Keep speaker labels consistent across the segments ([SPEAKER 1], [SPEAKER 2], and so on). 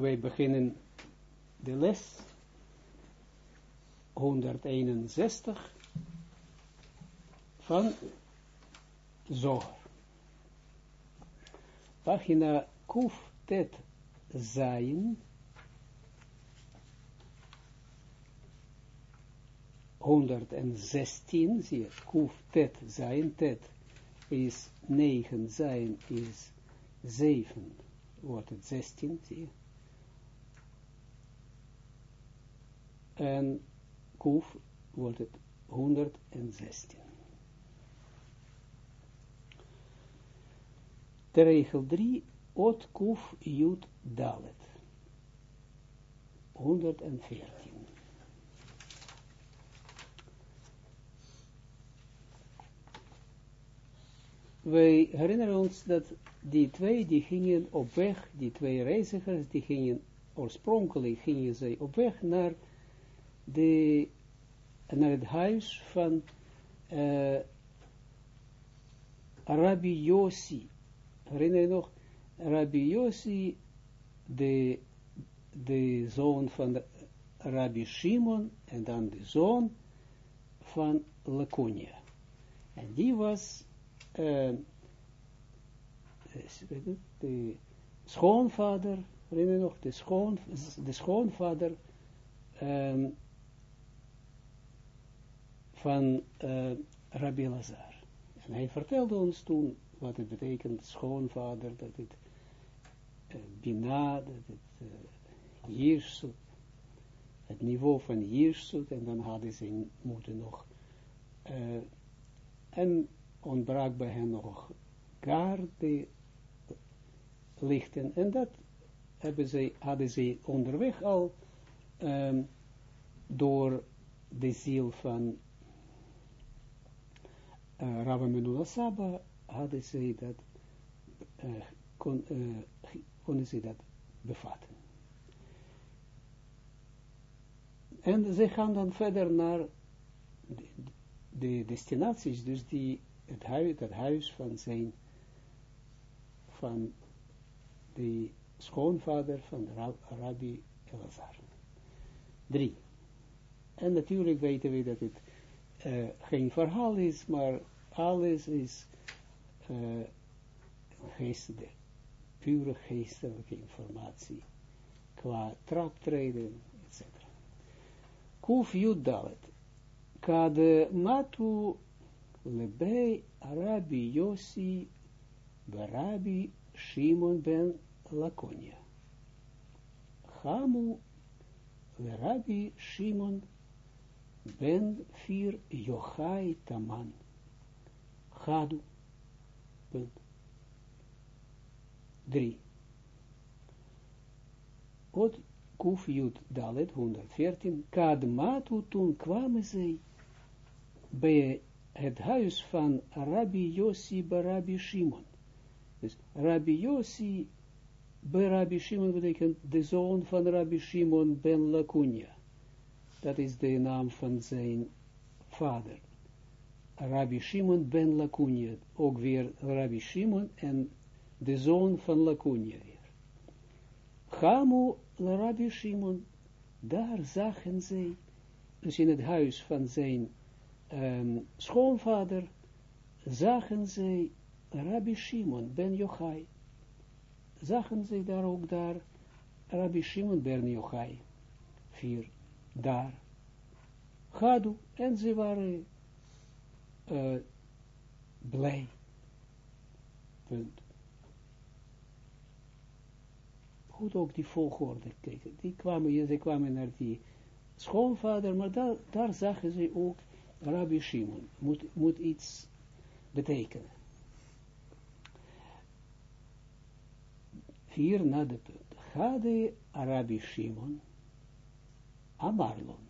[SPEAKER 1] wij beginnen de les 161 van Zohar. Pagina Kuf Tet Zayin 116, zie je, Kuf Tet Zayin, Tet is 9, Zayin is 7, wordt het 16, zie je. En Kuf wordt het 116. De regel 3, Ot Kuf Jut Dalet. 114. Wij herinneren ons dat die twee, die gingen op weg, die twee reizigers, die gingen, oorspronkelijk gingen zij op weg naar, de, naar het van uh, Rabbi Yossi. Herinner nog? Rabbi Yossi, de, de zoon van Rabbi Shimon, en dan de zoon van Laconia. En die was uh, de schoonvader, herinner nog, de, schoon, de schoonvader um, van uh, Rabbi Lazar. En hij vertelde ons toen wat het betekent, schoonvader, dat het uh, bina, dat het uh, het niveau van jirsut, en dan hadden ze moeten nog, en ontbrak bij hen nog kaarten lichten, en dat hebben zij, hadden ze onderweg al um, door de ziel van uh, Rabbi Saba hadden ze dat, uh, kon, uh, konden ze dat bevatten. En ze gaan dan verder naar de, de destinaties, dus die het huis, het huis van zijn, van de schoonvader van Rabbi Elazar. Drie. En natuurlijk weten we dat het uh, geen verhaal is, maar alles is uh, geestelijke, pure geestelijke informatie qua traptreden, etc. Kuf Judalet. Kade matu lebei Rabbi Yossi Rabbi Shimon ben Lakonia. Hamu Rabbi Shimon ben Fir Yochai Taman. Gadu. Punt. Drie. Ot Kuf Jud Dalet 114. Kadmatu toen kwamen zij bij het huis van Rabbi Yossi bij Rabbi Shimon. Dus Rabbi Yossi Rabbi Shimon betekent de zoon van Rabbi Shimon ben Lakunia. Dat is de naam van zijn vader. Rabbi Shimon ben Lakunia. Ook weer Rabbi Shimon en de zoon van Lakunia weer. Gamu Rabbi Shimon. Daar zagen zij, dus in het huis van zijn um, schoonvader, zagen zij Rabbi Shimon ben Yochai. Zagen zij daar ook daar Rabbi Shimon ben Yochai. Vier, daar. Gadu, en ze waren uh, blij. Punt. Goed ook die volgorde kijken. Die kwamen, ze kwamen naar die schoonvader, maar daar, daar zagen ze ook Rabbi Shimon. Moet, moet iets betekenen. Vier na de punt. Gade Rabbi Shimon Amarlon.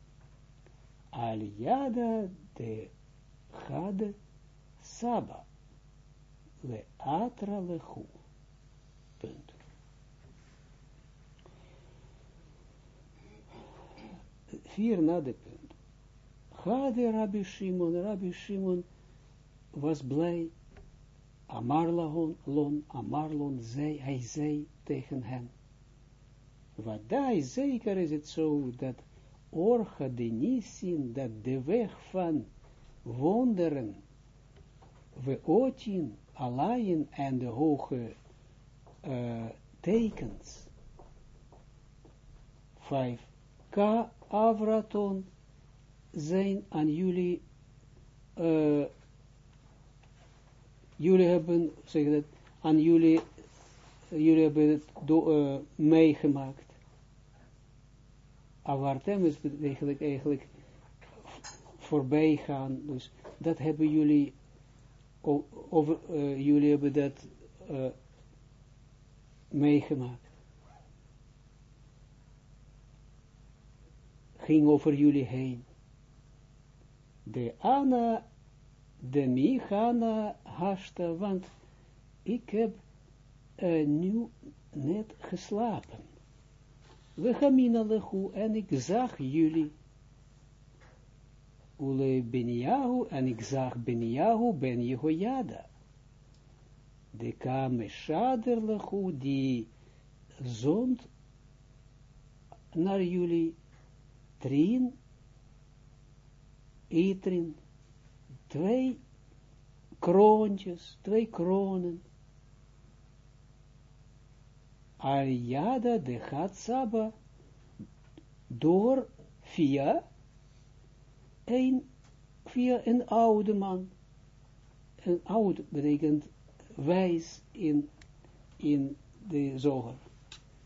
[SPEAKER 1] Yehoyada de kame shader zes lechu, trin itrin, al yada de chade saba, le atra lechu. Punt. Vier na de punt. Gade Rabbi Shimon, Rabbi Shimon was blij Amarlon, lon, Amarlon, zei, hij zei tegen hem. Wat daar zeker is het zo, dat Orga de Nisin, dat de weg van wonderen, we ootien, alleen en de hoge uh, tekens. Vijf. Ka avraton zijn aan jullie uh, jullie hebben, zeg dat, aan jullie, jullie hebben het do, uh, meegemaakt. Avartem is eigenlijk, eigenlijk voorbij gaan, dus dat hebben jullie, over, uh, jullie hebben dat uh, meegemaakt. Ging over jullie heen. De Anna de Michana hashta, want ik heb uh, nu net geslapen. Gaan lechu en ik zag jullie. Ule Beniahu en ik zag Beniahu ben Jehoiada. De kame shader lechu die zond naar jullie trin, etrin, twee kroontjes, twee kronen. Ayada de Hatsaba door via een, via een oude man. Een oud betekent wijs in, in de zoger.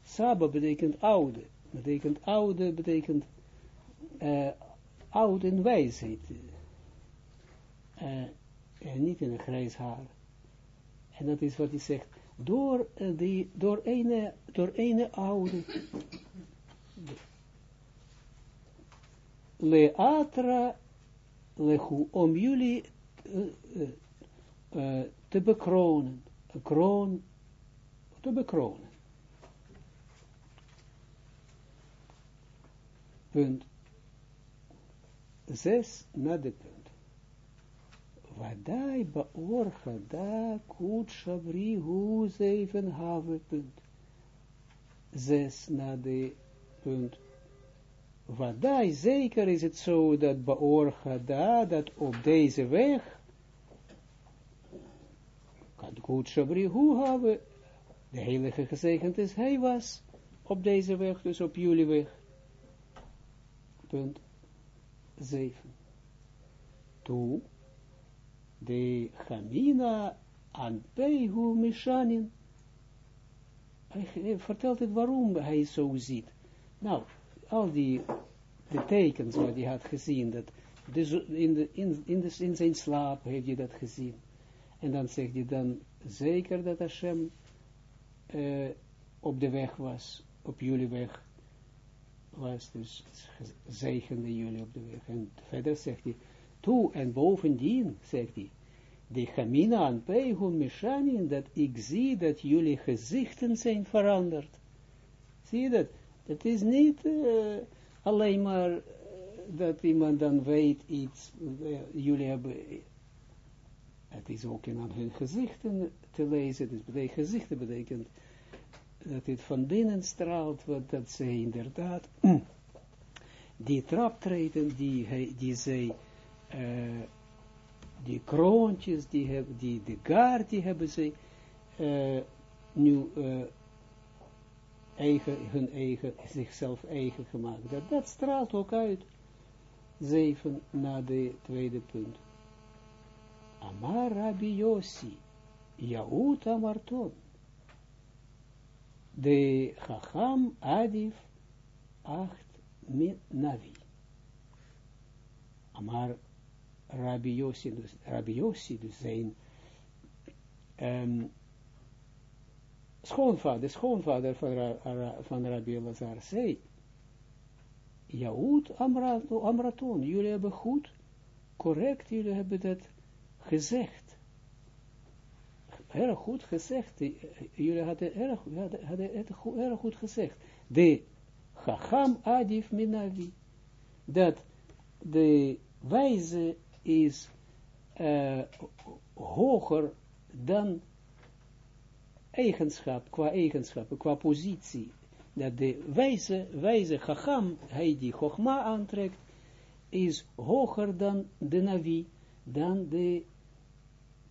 [SPEAKER 1] Saba betekent oude. Betekent oude, betekent oud en wijsheid en niet in een grijs haar. En dat is wat hij zegt, door, uh, die, door, ene, door ene oude, leatra lechu, om jullie uh, uh, te bekronen, kroon te bekronen. Punt. Zes na de punt. Wadai baorcha da kut zeven have punt. Zes na punt. Wadai zeker is het zo dat baorcha da, dat op deze weg, kan kut have, de heilige gezegend is, hij was op deze weg, dus op jullie weg. Punt 7. Toe de Chamina aan Pehu Mishanin. Hij vertelt het waarom hij zo ziet. Nou, al die tekens wat hij had gezien, dat in, de, in, in, de, in zijn slaap heeft hij dat gezien. En dan zegt hij dan zeker dat Hashem uh, op de weg was, op jullie weg was, dus zegende jullie op de weg. En verder zegt hij, toe en bovendien, zegt hij, de Chamina aan Peihun Mishanin, dat ik zie dat jullie gezichten zijn veranderd. Zie je dat? Het is niet uh, alleen maar uh, dat iemand dan weet iets, uh, jullie hebben, het is ook in hun gezichten te lezen, dus betekent, gezichten betekent dat het van binnen straalt, wat dat zij inderdaad, die traptreden die, die zij die kroontjes, die, hebben, die de gaar, die hebben ze uh, nu uh, eigen, hun eigen, zichzelf eigen gemaakt. Dat, dat straalt ook uit. Zeven na de tweede punt. Amar Rabbi Yossi, Yaut Amarton. De Chacham Adif acht Navi. Amar Rabbi Yossi, dus, Rabbi Yossi, dus zijn um, schoonvader, de schoonvader van, van Rabbi Lazar zei, Jaoud Amraton, jullie hebben goed, correct, jullie hebben dat gezegd. Erg goed gezegd, jullie hadden erg, hadden, erg goed gezegd. De Chacham Adif Minavi, dat de wijze is uh, hoger dan eigenschap, qua eigenschappen, qua positie, dat de wijze, wijze Chacham, hij die Chogma aantrekt, is hoger dan de Navi, dan, de,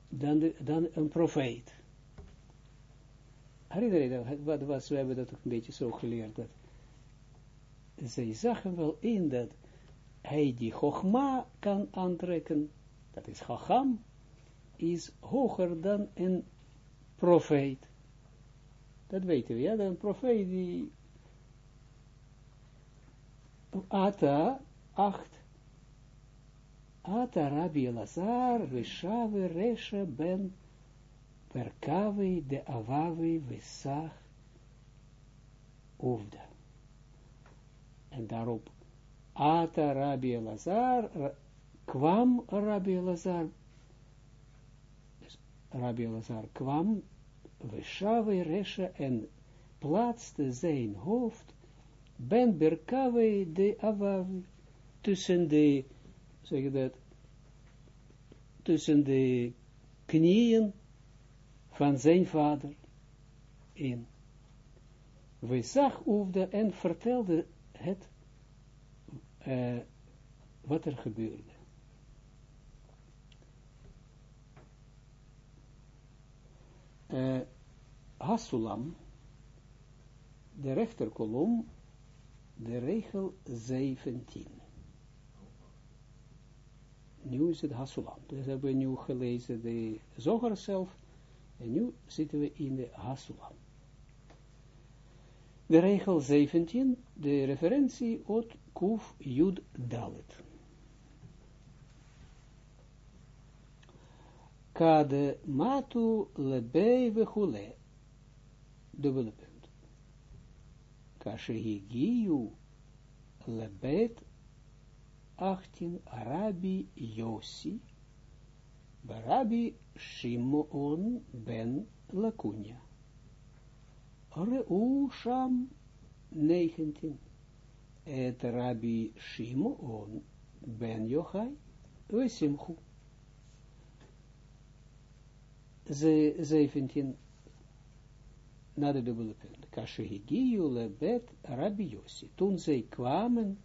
[SPEAKER 1] dan, dan een profeet. Herinner je dat, wat was, we hebben dat ook een beetje zo geleerd, dat zij zagen wel in dat hij die Chogma kan aantrekken, dat is Chacham, is hoger dan een profeet. Dat weten we, ja, een profeet die Ata 8 Ata Rabbi Elazar Veshave Resha ben Perkavi de Avavi Vesach Uvda. En daarop Ata Rabbi Elazar kwam Rabbi Elazar Rabbi Elazar kwam Veshave Resha en plaatste zijn hoofd ben Berkave de Avav tussen de, zeg dat, tussen de knieën van zijn vader in. We zag Oefde en vertelde het, uh, wat er gebeurde. Uh, Hasulam, de rechterkolom, de regel 17. Nu is het Hasulam. Dus hebben we nu gelezen de Zoger zelf, en nu zitten we in de Hasulam. De regel 17, de referentie ot Kuf Jud Dalet. Kade matu lebei vechule dubbele punt. Kashehigiu lebet 18 Arabi Yossi Barabi Shimon ben Lakunya. Reu Sham 19 Et Rabbi Shimon ben Yochai Wesimchu. Ze 17 na de dubbele punt. Kashehigiyu lebet Rabbi Yossi. Toen zij kwamen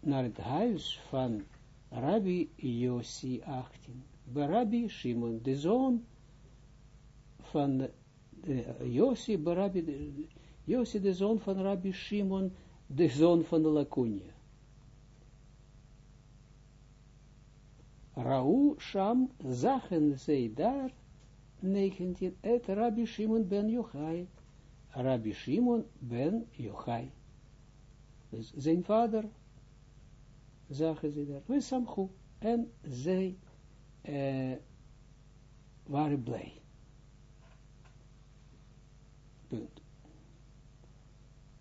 [SPEAKER 1] naar het huis van Rabbi Yossi 18. Bij Rabbi Shimon, de zoon van Yossi, Rabbi, Yossi, de zoon van Rabbi Shimon, de zoon van de Lakunia. Rau Sham zagen zij daar 19, et Rabbi Shimon ben Yochai. Rabbi Shimon ben Yochai. Zijn vader, zagen ze daar, we en zij uh, waren blij.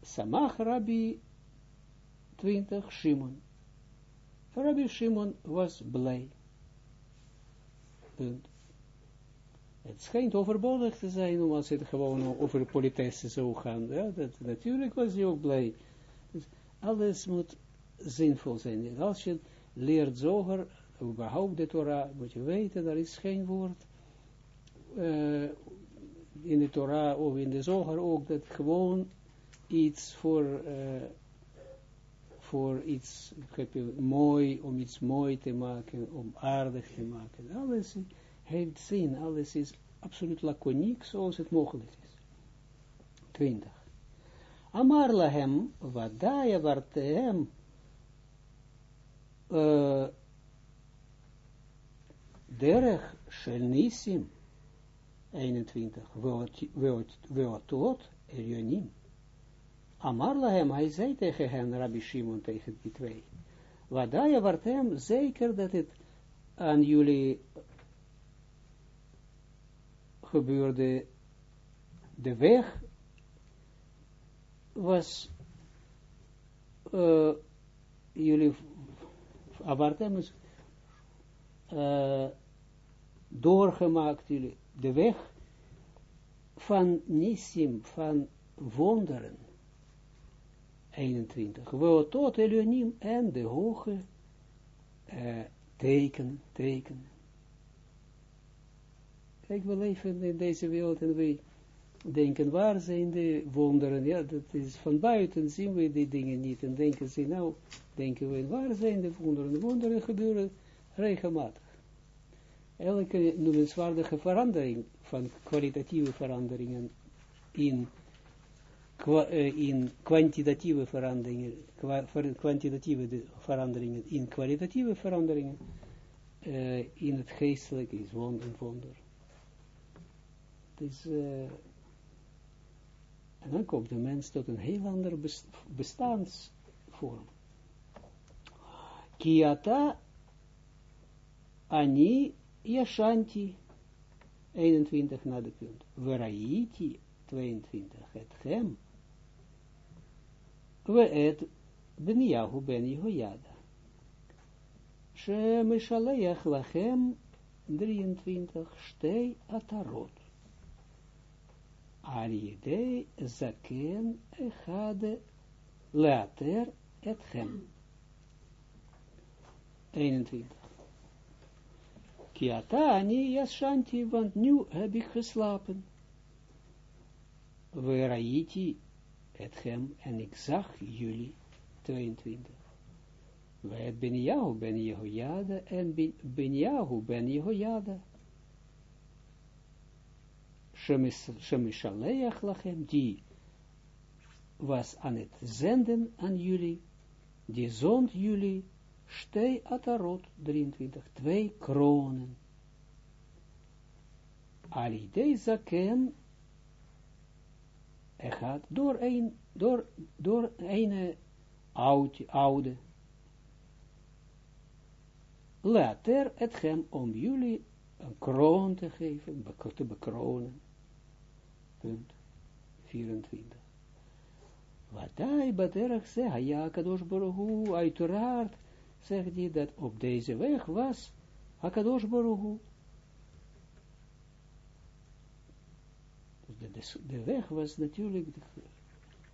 [SPEAKER 1] Samach Rabbi 20 Shimon. Rabbi Shimon was blij. Het schijnt overbodig te zijn, om als het gewoon over politesse zou gaan. Ja, dat, natuurlijk was hij ook blij. Dus alles moet zinvol zijn. Als je leert zoger, überhaupt de Torah, moet je weten, er is geen woord uh, in de Torah of in de zoger ook, dat gewoon iets voor, uh, voor iets, heb je mooi, om iets mooi te maken, om aardig te maken. Alles heeft zin, alles is absoluut laconiek, zoals het mogelijk is. 20. Amar lahem, vadaya vartehem, uh, derech shel nisim, 21, weotot erionim. Amar lahem, hij zei tegen hen, Rabbi Shimon, tegen die twee, Wadaya vartem, zeker dat het aan jullie gebeurde de weg was, uh, jullie, avartemus, uh, doorgemaakt, jullie, de weg van Nissim, van wonderen, 21, we tot Elohim en de hoge uh, teken, teken. Kijk, we leven in deze wereld en we denken, waar zijn de wonderen? Ja, dat is van buiten zien we die dingen niet en denken ze, nou, denken we, waar zijn de wonderen? De wonderen gebeuren regelmatig. Elke noemenswaardige verandering van kwalitatieve veranderingen in, eh, in kwantitatieve veranderingen, kwantitatieve veranderingen in kwalitatieve veranderingen, uh, in het geestelijke is wonder. wonder. Dus, uh, en dan komt de mens tot een heel ander bestaansvorm. Kiata ani yashanti 21 na de punt. Veraiti 22 het hem. We et ben Yahu ben Jehoiada. She mishaleach lachem 23 stei atarot. Ariede zaken echade later etchem. 21. Ani yashanti, want nu heb ik geslapen. Veraiti etchem, en ik zag jullie. 22. Wij ben jou, ben Jehoiada, en ben jou, ben Jehoiada. Shemishaleach lachem, die was aan het zenden aan jullie, die zond jullie, stei atarot, 23, twee kronen. Alidei zaken, er gaat door een, door, door een oude, oude, later het hem om jullie een kroon te geven, te bekronen. Punt 24. Wat hij baterach zegt, ja, Kadosh Baruch uiteraard, zegt hij dat op deze weg was Hakadosh Baruch dus de, de, weg was natuurlijk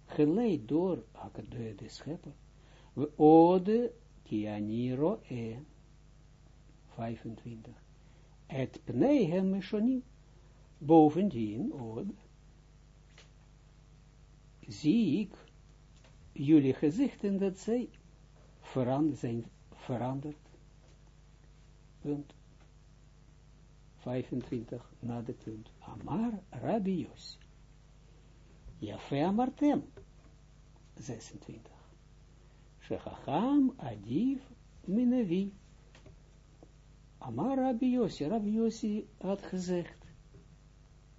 [SPEAKER 1] geleid door de, de schepper. We ode kianiro e 25. Et pneihem mishonim. Bovendien, ode, zie ik jullie gezichten dat zij veranderd zijn veranderd. Punt 25 na punt. Amar Rabbi Yossi. Amartem. 26. Shechacham Adiv Minevi. Amar. Rabbi Yossi had gezegd.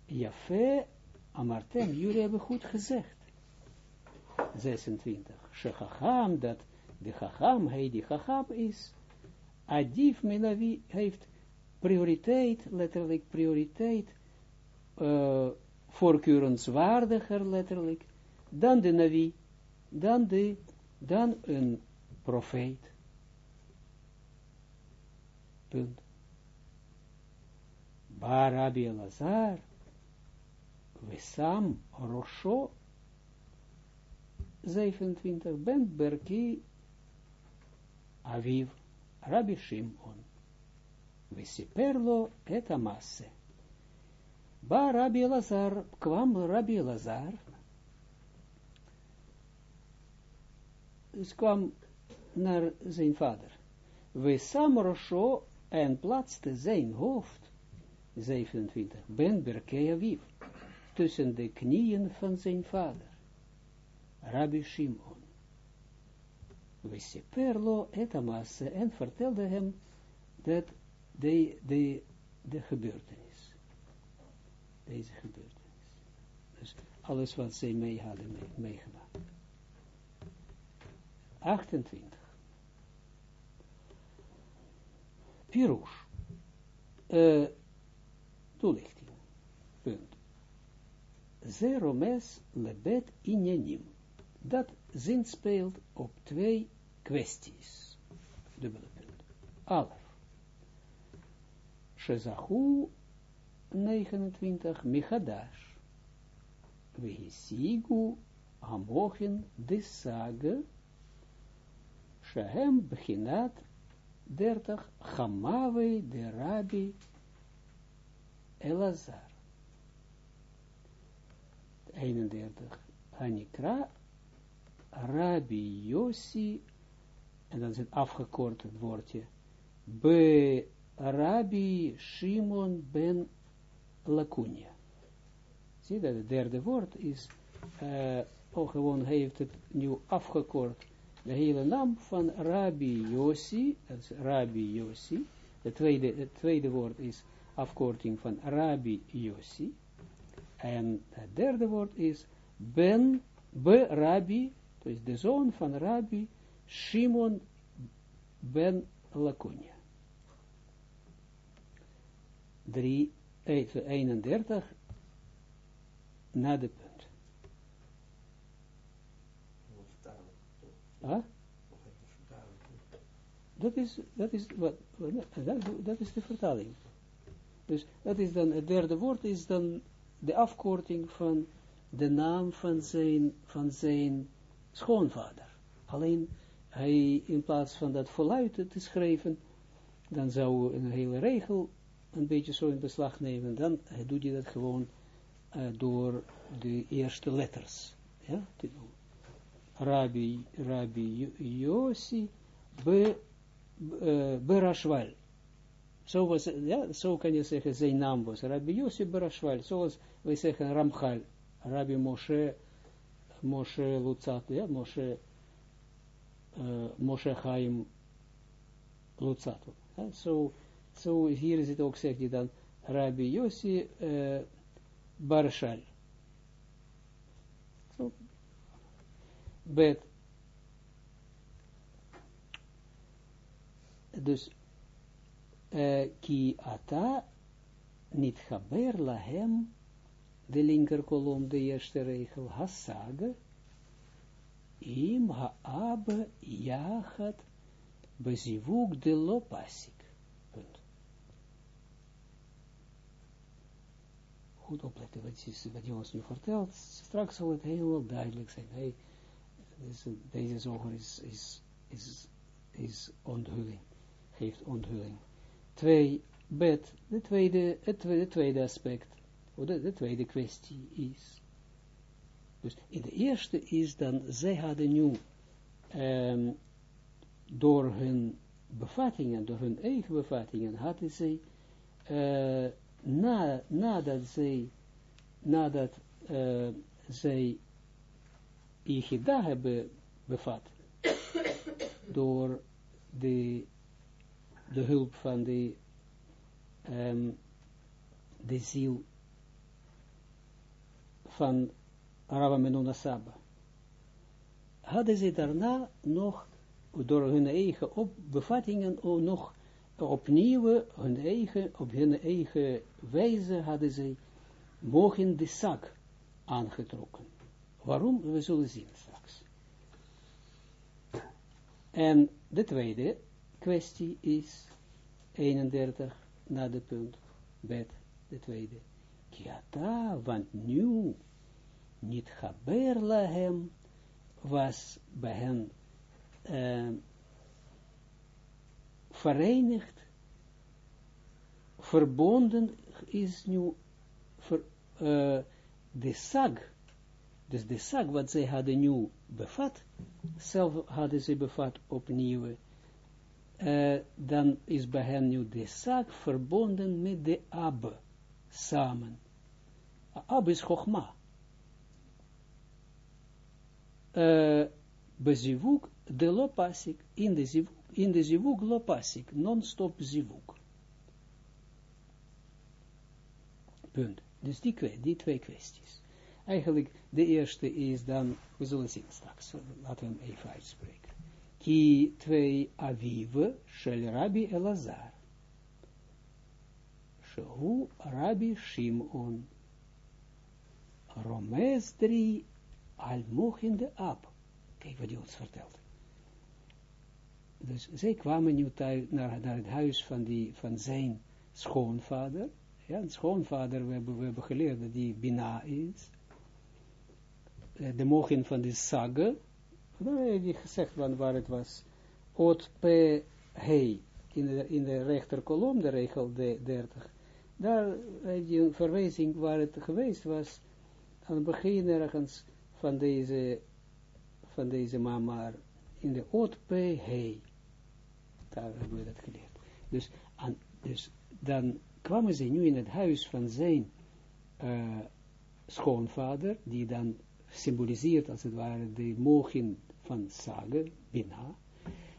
[SPEAKER 1] Jafe Amartem. Jullie hebben goed gezegd. 26. Shechacham dat de chacham, hij die chacham is, adif menavi heeft prioriteit, letterlijk prioriteit, uh, voorkeurenswaardiger letterlijk, dan de navi, dan, de, dan een profeet. Punt. Barabi Lazar, Wesam Rosho, 27, Ben Berki Aviv, Rabbi Shimon. Vesiperlo et amasse. Ba Rabbi Lazar, kwam Rabbi Lazar. Dus kwam naar zijn vader. We samrosho en plaatste zijn hoofd, 27, ben Berkei Aviv, tussen de knieën van zijn vader, Rabbi Shimon. Wesiperlo et amasse, en vertelde hem dat de, de, de gebeurtenis. Deze gebeurtenis. Dus alles wat zij mee hadden mee, meegemaakt. 28. Pirush. Uh, toelichting. Punt. ze romes lebet inyanim. Dat zin speelt op twee kwesties. Dubbele punt. Alef. Shezahu 29 Michadash. Vehisigu Amochin de Sage. Shehem Bechinat 30 Chamave de Rabbi Elazar. 31 Hanikra Rabbi Yossi en dan is het afgekort woordje. Be Rabbi Shimon ben Lacunia. Zie dat het derde woord is, oh gewoon heeft het nu afgekort, de hele naam van Rabbi Yossi, dat is Rabbi Yossi, het tweede, het tweede woord is afkorting van Rabbi Yossi, en het derde woord is Ben, Be Rabbi, dus de zoon van Rabbi Shimon ben Laconia. 3, 31 na de punt. Dat is, dat is, wat, dat, dat is de vertaling. Dus dat is dan, het derde woord is dan de afkorting van de naam van zijn, van zijn schoonvader. Alleen, hij, in plaats van dat voluit te schrijven, dan zou een hele regel een beetje zo in beslag nemen, dan doet hij dat gewoon uh, door de eerste letters. Ja, Rabbi, Rabbi Yossi be, uh, Berashwal. Zo, ja, zo kan je zeggen, zijn naam was Rabbi Yossi Berashwal. Zoals wij zeggen Ramchal, Rabbi Moshe, Moshe Lutzat, ja, Moshe, uh, Moshe Chaim Lutzat. Ja, zo, zo hier is het ook, zegt hij dan, Rabbi Yossi uh, Barshal. So, bet. Dus, uh, ki ata niet haber lahem, de linker kolom, de eerste regel, hasage, im ha'abe jachat bezivuk de lopasik. goed opletten wat, is, wat nu vertelt. Straks zal het heel duidelijk zijn. Hey, deze, deze is, is, is, is onthulling. Geeft onthulling. Twee, bed, de tweede, het tweede, tweede aspect, of de tweede kwestie is. Dus in de eerste is dan, zij hadden nu um, door hun bevattingen, door hun eigen bevattingen, hadden zij uh, na, nadat zij, nadat uh, zij Ichida hebben bevat, door de, de hulp van de, um, de ziel van Rava Menuna Saba, hadden ze daarna nog door hun eigen op, bevattingen nog opnieuw hun eigen, op hun eigen wijze hadden zij mogen de zak aangetrokken. Waarom? We zullen zien straks. En de tweede kwestie is 31 na de punt, bed, de tweede. Kiata, want nu niet haber lahem was bij hen verenigd, verbonden is nu ver, de sag, dus de sag wat zij hadden nu bevat, zelf hadden ze bevat opnieuw, uh, dan is bij hen nu de sag verbonden met de ab samen. Ab is chogma. Uh, bezivuk de lopasik, in de zivuk in de zivuk lopasik, non-stop zivuk. Punt. Dus die, die twee kwesties. Eigenlijk, de eerste is dan, we zullen zien straks, laten we hem even uitspreken. Ki twee avive shel Rabbi Elazar. Shehu Rabbi Shimon. Romes 3, al in de ab. Kijk wat hij ons vertelt. Dus zij kwamen nu naar, het huis van, die, van zijn schoonvader. Ja, een schoonvader, we hebben, geleerd dat die Bina is. Eh, de mogen van de Sage. Dan heb je gezegd waar het was. Ot P. He. In de, in de rechterkolom, de regel 30. Daar heb je een verwijzing waar het geweest was. Aan het begin ergens van deze, van deze mamar. In de Ot P. He. Daar hebben we dat geleerd. Dus, dus dan kwamen ze nu in het huis van zijn uh, schoonvader, die dan symboliseert als het ware de mogen van Sage, Bina.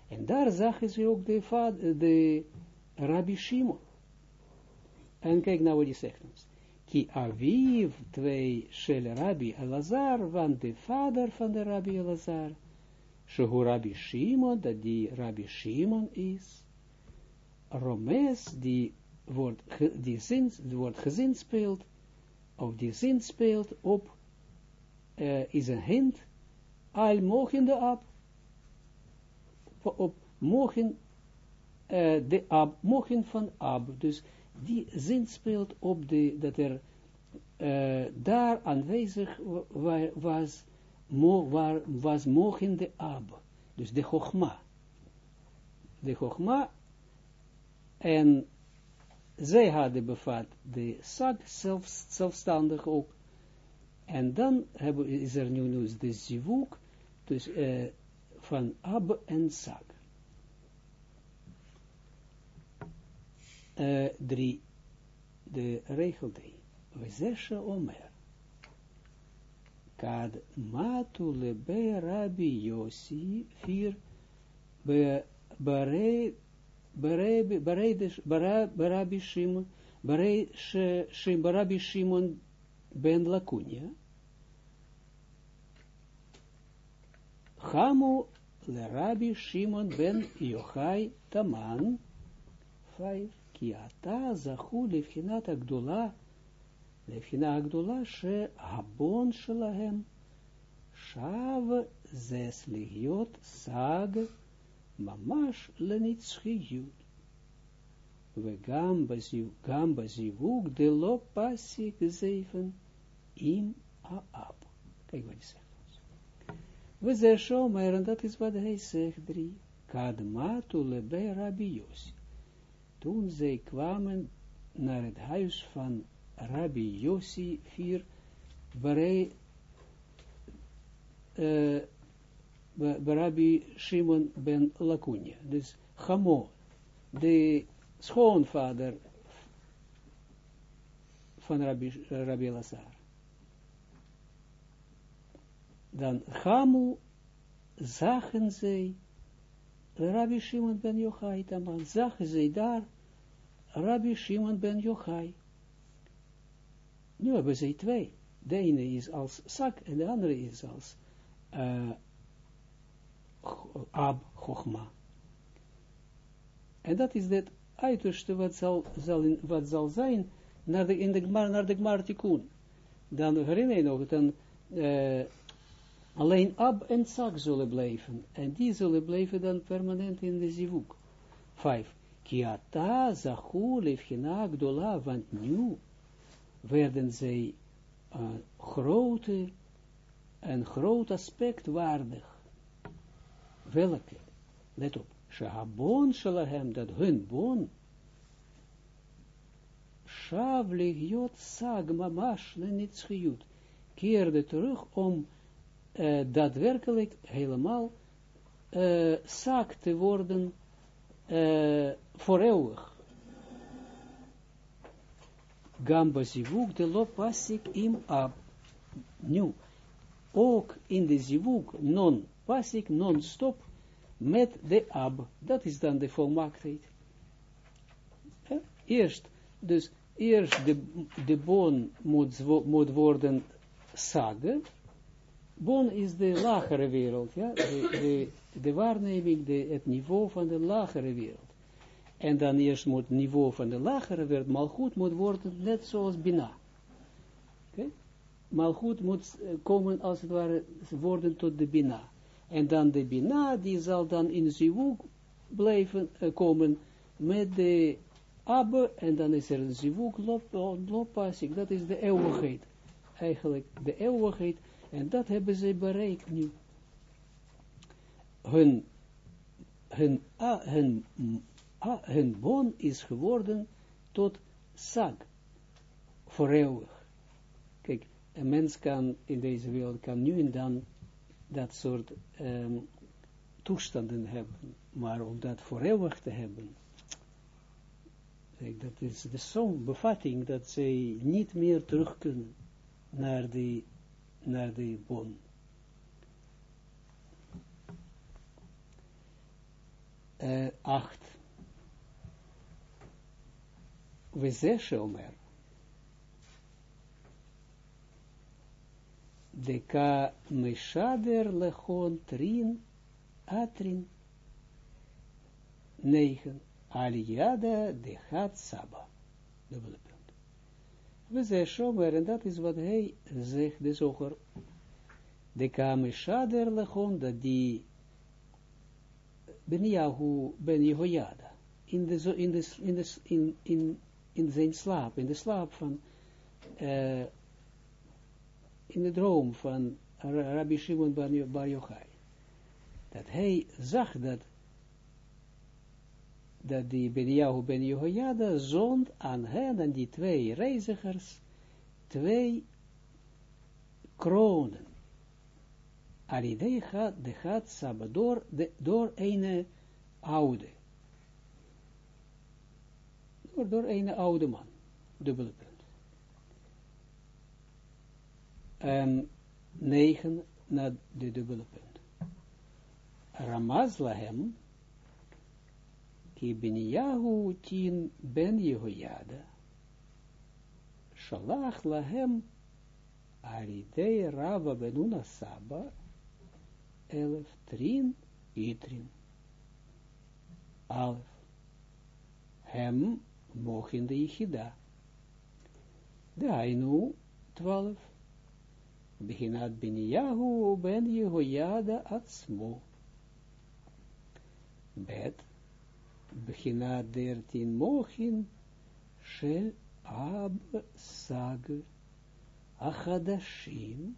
[SPEAKER 1] En daar zagen ze ook de, vader, de Rabbi Shimon. En kijk nou wat hij zegt. Ki aviv twee shel Rabbi Elazar, want de vader van de Rabbi Elazar, shehu Rabbi Shimon, dat die Rabbi Shimon is, Romes, die wordt, die zin, wordt gezin speelt, of die zin speelt op, uh, is een hint, al mogen de ab, op mogen, uh, de ab, mogen van ab, dus die zin speelt op de, dat er uh, daar aanwezig was, mo, waar, was de ab, dus de chogma, de chogma, en zij hadden bevat de zak zelf, zelfstandig ook. En dan hebben, is er nu dus de zivuk, dus uh, van ab en zak. Uh, drie, de regel drie. We zeggen omer. Kad matu lebe rabbi Yossi, vier, be, bare, Barabi Shimon, Barabi Shimon ben Lakunia, Hamu le Rabbi Shimon ben Yochai Taman, 5. Ki ata zachu levchinat agdola, levchinat agdola she habon shelahem, shav zes ligiot sag, mamash lenitzchiyut. We gam bazivuk de lo pasik zeven im aab. Kijk wat hij zegt. Dat is wat hij zegt, drie. Kadmatu lebe Rabbi Yossi. Toen zij kwamen naar het huis van Rabbi Yossi, vier, waar hij uh, Rabbi Shimon ben Lakunia. Dus Chamo, de schoonvader van Rabbi, Rabbi Lazar. Dan Chamu zagen zij Rabbi Shimon ben Yochai Taman, zagen zij daar Rabbi Shimon ben Yochai. Nu hebben zij twee. De ene is als zak en de andere is als uh, Ab Chochma. En dat is het uiterste wat zal, zal, in, wat zal zijn naar de, in de, naar de Gmartikun. Dan herinner je nog, dan uh, alleen Ab en Tzak zullen blijven. En die zullen blijven dan permanent in de Zivuk. Vijf. Kiata zachu lefchina gdola, want nu werden zij uh, grote, een groot aspect waardig welke, let op, Shahabon shalahem, dat hun bon, Shav legiot sag mamash lenitzchiyut, keerde terug om uh, daadwerkelijk helemaal uh, zaak te worden uh, voor eeuwig. Gamba zivuk de im ab. Nu, ook in de zivuk non pasik non-stop met de ab. Dat is dan de volmaaktheid. Eerst, dus eerst de, de bon moet, moet worden sage. Bon is de lagere wereld, ja, de, de, waarneming, de, het niveau van de lagere wereld. En dan eerst moet het niveau van de lagere wereld, maar goed moet worden, net zoals Bina. Okay? malchut moet komen als het ware worden tot de bina. En dan de bina, die zal dan in zivuk blijven komen met de abbe, en dan is er een zivuk looppassing, dat is de eeuwigheid. Eigenlijk de eeuwigheid, en dat hebben ze bereikt nu. Hun, hun, hun, hun bon is geworden tot sag, voor eeuwig. Kijk, een mens kan in deze wereld, kan nu en dan dat soort um, toestanden hebben, maar om dat voor eeuwig te hebben, dat is de zo'n bevatting dat zij niet meer terug kunnen naar die, naar die bon. Uh, acht. We zeggen omer. De ka meshader lechon trin atrin negen. Aliada de gaat Saba. Dubbele. We zeggen Shomer, en dat is wat hij zegt, de zoger. De kame shader lechon, dat die Ben Yahu, Ben in, de, in, de, in, de, in, in, in zijn slaap, in de slaap van, uh, in de droom van Rabbi Shimon Bar Yochai, dat hij zag dat dat die Beniahu ben Jehoiada zond aan hen, aan die twee reizigers, twee kronen. Alidei gaat, de gaat door, de, door een oude. Door, door een oude man. Dubbele punt. Um, negen naar de dubbele punt. Ramaz lahem, ki Beniyahu tin ben Jehoiada, shalach lahem aridei Rava benuna Saba, elf trin itrin. Alf, hem mochin de Yichida. De Ainu, twaalf. Beginat Beniyahu ben Jehoiada atzmo. Bet, Begina dertien mochin shel ab sag achadashim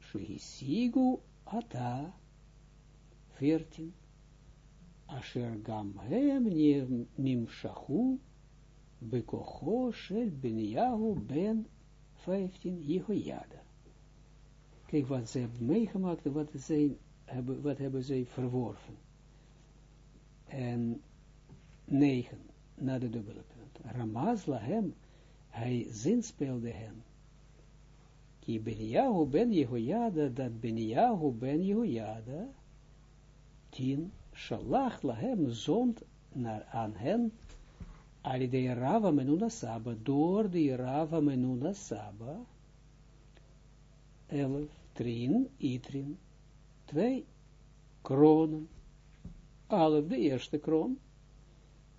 [SPEAKER 1] shehisigu ata veertien asher gam hem nimshachu bekocho shel Beniyahu ben vijftien Jehoiada. Kijk wat ze hebben meegemaakt en wat, ze hebben, wat hebben ze verworven en 9, na de dubbele punt. Ramaz lahem, hij zinspeelde hen. Ki Beniyahu ben Jehoiada, dat Beniyahu ben Jehoiada, 10, shalach lahem, zond naar aan hen, alidei Rava menuna Saba, door de Rava menuna Saba, 11, trin, itrin, twee kronen, Alef, de eerste kroon,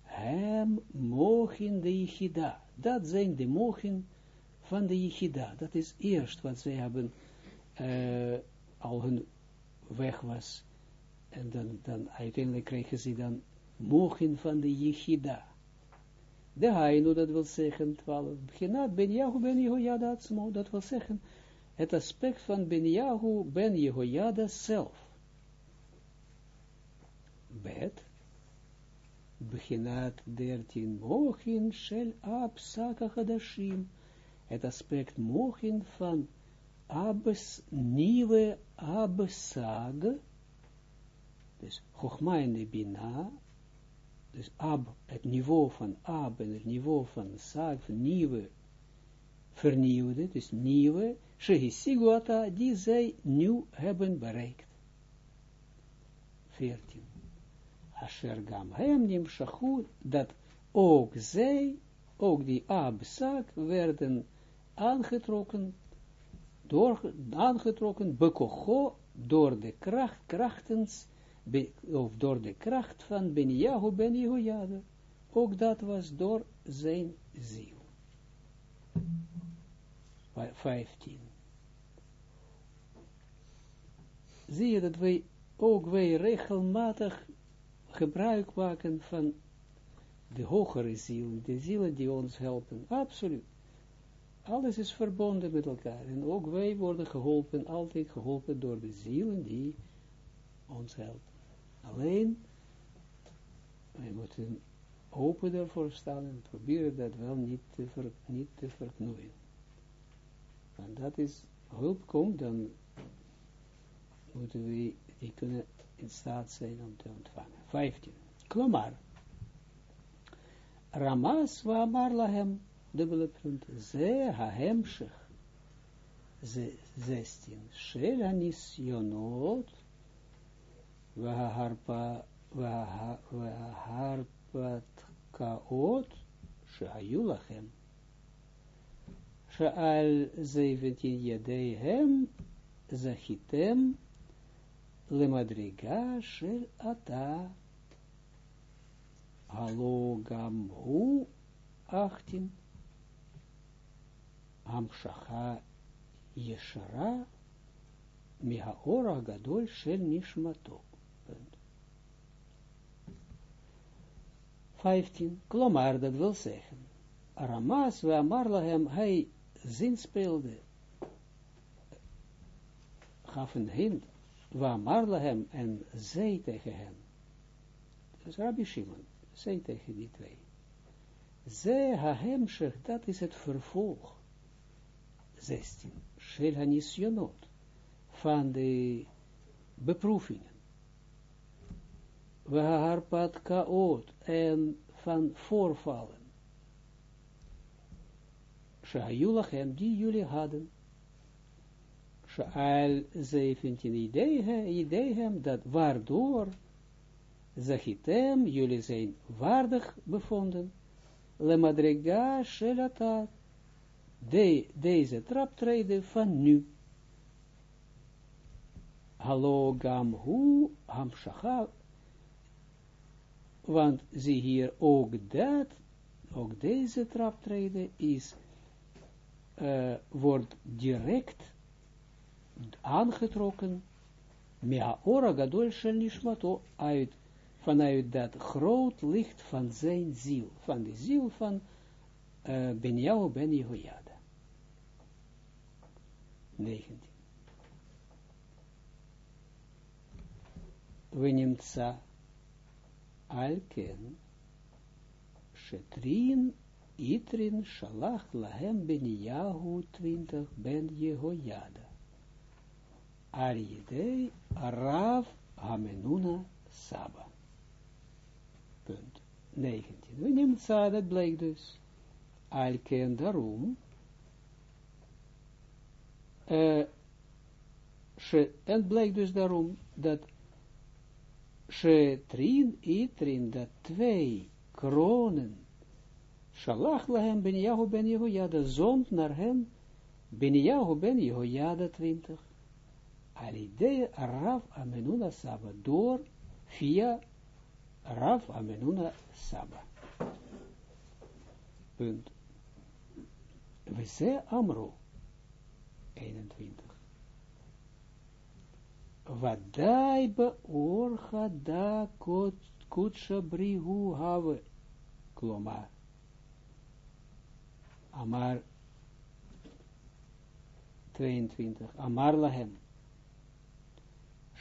[SPEAKER 1] hem mogen de Yichida. Dat zijn de mogen van de Yichida. Dat is eerst wat zij hebben, uh, al hun weg was. En dan, dan uiteindelijk kregen ze dan mogen van de Yichida. De Hainu, dat wil zeggen, 12. Beginat ben Yahu ben Jehoiada dat wil zeggen, het aspect van ben Yahu ben Jehoiada zelf bet, beginat dertien mochin shel ab saka hadashim, het aspect mochin van abes, nieuwe abesag, dus chogma in de bina, dus ab, het niveau van ab en het niveau van sag, van nieuwe, vernieuwde, dus nieuwe, shehisigota, die zij nu hebben bereikt. 14 asher gam hem nim shachut, dat ook zij, ook die abzak, werden aangetrokken, door, aangetrokken, bekocho, door de kracht, krachtens, of door de kracht van Ben Yahu Ben. Ook dat was door zijn ziel. 15. Zie je dat wij ook wij regelmatig gebruik maken van de hogere ziel, de zielen die ons helpen, absoluut. Alles is verbonden met elkaar. En ook wij worden geholpen, altijd geholpen door de zielen die ons helpen. Alleen, wij moeten open ervoor staan en proberen dat wel niet te, ver, te verknoeien. Want dat is, hulp komt, dan moeten we die kunnen in staat zijn om te ontvangen. 15. Klomar. Ramas wa amar lahem, dubbele punt, ze hahemshech, ze 16. Shel hanisjonot, וההרפתקאות שהיו לכם, שעל זבנתין ידיהם זכיתם למדרגה של עתה. הלא גם הוא אחתין, המשכה ישרה מהאור הגדול של נשמתו. 15. Klomar, dat wil zeggen. Aramas, we Amarlahem, hij zinspeelde, gaf een hint, we Amarlahem en zei tegen hem. Dus Rabbi Shimon, zei tegen die twee. Ze hahemshech, dat is het vervolg. 16. Shel hanisjonot, van de beproevingen we harpat kaot en van voorvallen. Shahayulachem, die jullie hadden. Shaal 17 ideeën, dat waardoor zachitem, jullie zijn waardig bevonden, le madrega shelatat, de, deze traptreden van nu. Hallo gam hu hamshacha want zie hier ook dat, ook deze traptreden is, uh, wordt direct aangetrokken, mea ora gadol shel nishmato, uit, vanuit dat groot licht van zijn ziel, van de ziel van uh, Benjahu ben Jehoiada. 19. We neemt alken, shetrin, itrin, shalach, lahem, ben Yahu, twintig, ben Jehoiada. Ariedei, Arav, Hamenuna, Saba. Punt 19. We nemen het dat blijkt dus. Alken, daarom, uh, en blijkt dus daarom dat Shetrin itrin, dat twee kronen, Shalach lahem ben Yahu ben Jehoiada, zond naar hen, ben Yahu ben Jehoiada 20. Alidee Rav Amenuna Saba, door via Rav Amenuna Saba. Punt. We ze Amro, 21. Wadai beorcha da kutsha brihu have. Kloma. Amar 22. Amar lahem.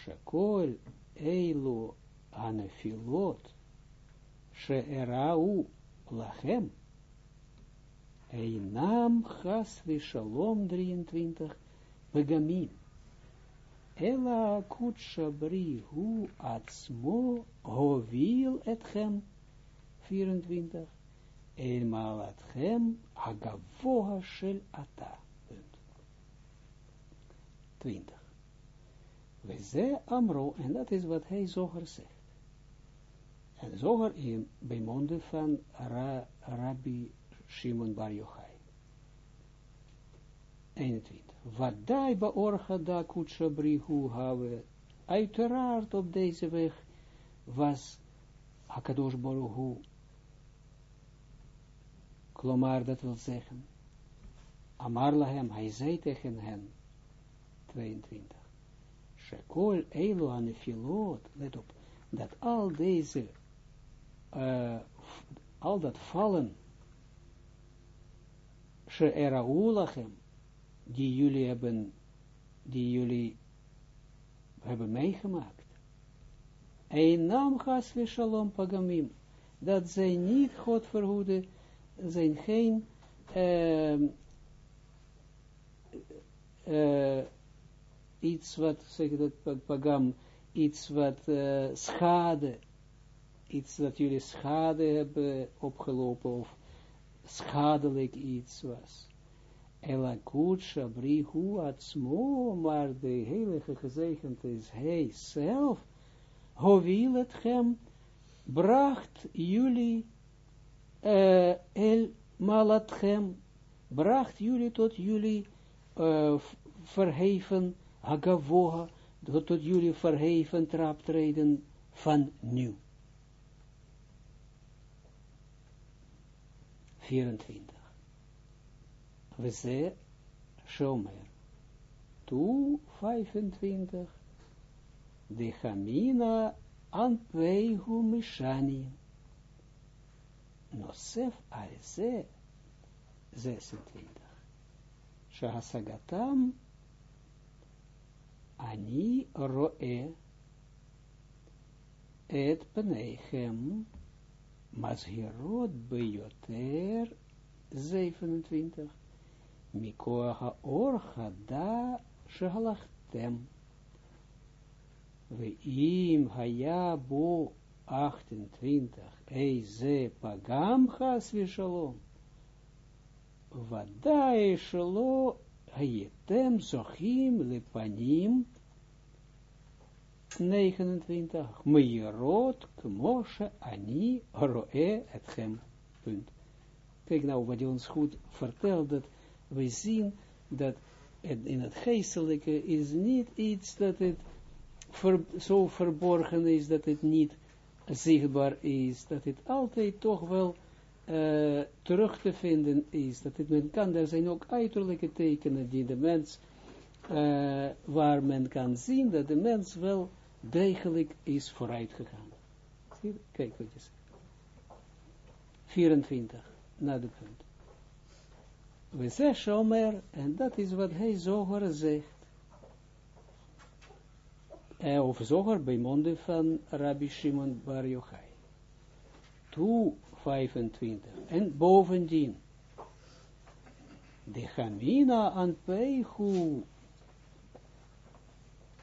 [SPEAKER 1] Shekol eilu anefilot. Sheerau lachem. Einam chas vishalom 23. Begamim. Ela kutsha bri hu atzmo hovil etchem 24 eenmaal etchem agavoha shel ata 20 we ze amro en dat is wat hij zoger zegt en zoger in bij monden van Ra, Rabbi Shimon Bar Yochai 21 Wadai baorcha da kutsha brihu have. Uiteraard op deze weg was Akadosh Baruch Klomar dat wil zeggen. Amar lahem, hij zei tegen hen, 22, Shekol elo anefilot, let op, dat al deze, uh, al dat vallen, She'eraulachem, die jullie hebben, die jullie hebben meegemaakt. Een naam gas shalom pagamim, dat zij niet, God verhoede, zijn geen uh, uh, iets wat, zeg dat, pagam, iets wat uh, schade, iets dat jullie schade hebben opgelopen, of schadelijk iets was. Elakut shabrihu atzmo, maar de heilige gezegend is hij zelf, hovil het hem, bracht jullie uh, el malatchem, bracht jullie tot jullie uh, verheven agavoha, tot jullie verheven traptreden van nu. 24. We ze shomer. Tu 25. De chamina anpeihu mishani. Nosef al ze 26. Shahasagatam ani roe. Et pneichem mazhirot bejoter 27 mikoa or da shehalachtem ve'im haya bo 28 ei ze pagam chas vishalom vadai shelo hayetem lepanim 29, Meirot, Kmoshe, Ani, Roe, Etchem. Punt. Kijk nou wat hij ons goed vertelt, dat we zien dat het in het geestelijke is niet iets dat het ver, zo verborgen is, dat het niet zichtbaar is, dat het altijd toch wel uh, terug te vinden is, dat het men kan, er zijn ook uiterlijke tekenen die de mens, uh, waar men kan zien dat de mens wel degelijk is vooruit gegaan. Kijk wat je zegt. 24, na de punt. We zeggen Shomer, en dat is wat hij zoger zegt. Eh, of zoger bij monden van Rabbi Shimon Bar Yochai. Toe 25. En bovendien, de Chamina aan Peichu,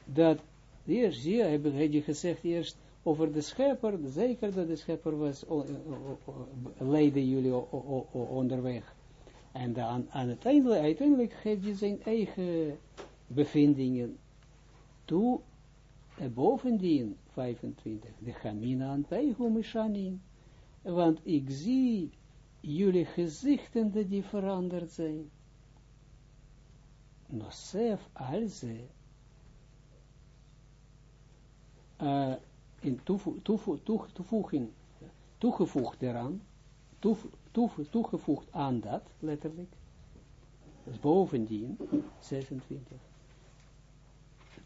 [SPEAKER 1] dat Eerst, zie je, heb je gezegd eerst over de schepper, zeker dat de schepper was, leidde jullie onderweg. En dan uiteindelijk, uiteindelijk geeft hij zijn eigen bevindingen toe, en bovendien, 25, de Chamina aan Peihu want ik zie jullie gezichten die veranderd zijn. Nosef alze, uh, in toevoeging, toegevoegd eraan, toegevoegd aan dat, letterlijk, dus bovendien, 26,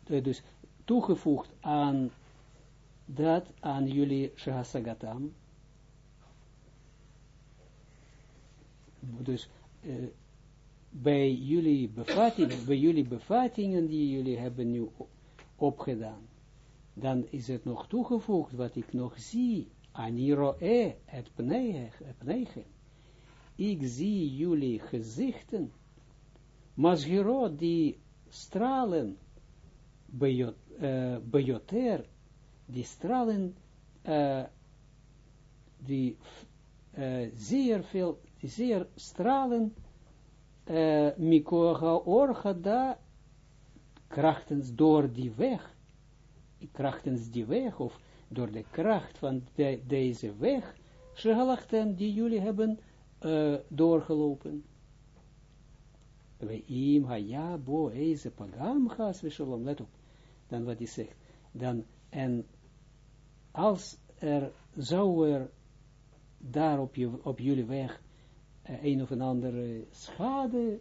[SPEAKER 1] uh, dus toegevoegd aan dat, aan jullie Shahasagatam, dus uh, bij jullie bevattingen, bij jullie bevattingen die jullie hebben nu opgedaan, dan is het nog toegevoegd wat ik nog zie. Aniroe het pneigen. Ik zie jullie gezichten. Masgiro die stralen bejoter, uh, die stralen uh, die zeer veel, zeer stralen uh, mikoga orga krachtens door die weg krachtens die weg, of door de kracht van de, deze weg, Shehalachten die jullie hebben uh, doorgelopen. Weim haya bo eze pagam gas shalom. Let op, dan wat hij zegt. Dan, en als er zou er daar op, je, op jullie weg een of een andere schade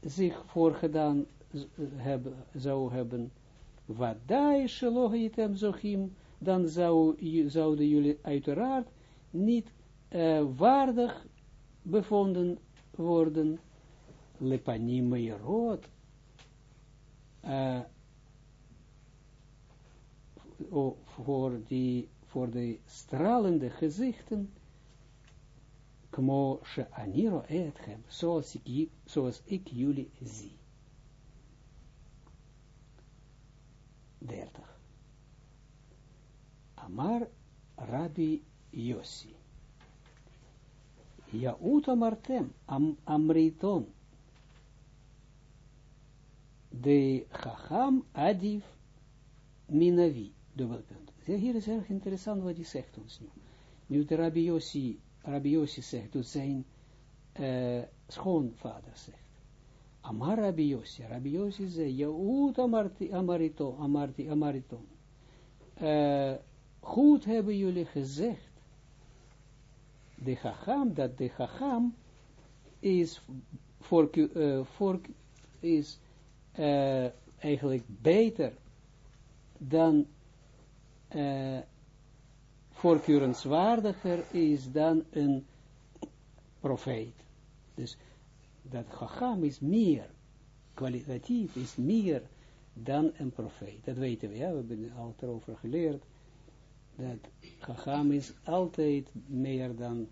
[SPEAKER 1] zich voorgedaan hebben, zou hebben, wat daar shelohitem zochim, dan zou, zouden jullie uiteraard niet uh, waardig bevonden worden, lepanim meirot, uh, voor, die, voor de stralende gezichten, kmo she aniro etchem, zoals ik, zoals ik jullie zie. 30. Amar Rabbi Yossi. Jaut amartem am, amriton. De chacham adif minavi. Dubbelpunt. Hier is erg interessant wat hij zegt ons nu. Nu de Rabbi Yossi, Rabbi Yossi zegt, dus zijn uh, schoonvader zegt. Amar Rabbi Yossi, Rabbi Yossi Jaut amarti, amarito, amarti, amariton. Uh, goed hebben jullie gezegd, de Chacham, dat de Chacham is, voor, uh, voor, is eigenlijk beter dan voorkeurenswaardiger is dan een profeet. Dus dat Chacham is meer, kwalitatief is meer dan een profeet. Dat weten we, ja, we hebben al erover geleerd dat Chacham is altijd meer dan,